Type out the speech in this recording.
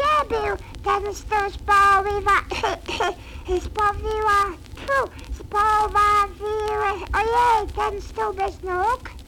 gdzie był ten stóż poływa... spowiła... Tfu, spowawiły... Ojej, ten stół bez nóg?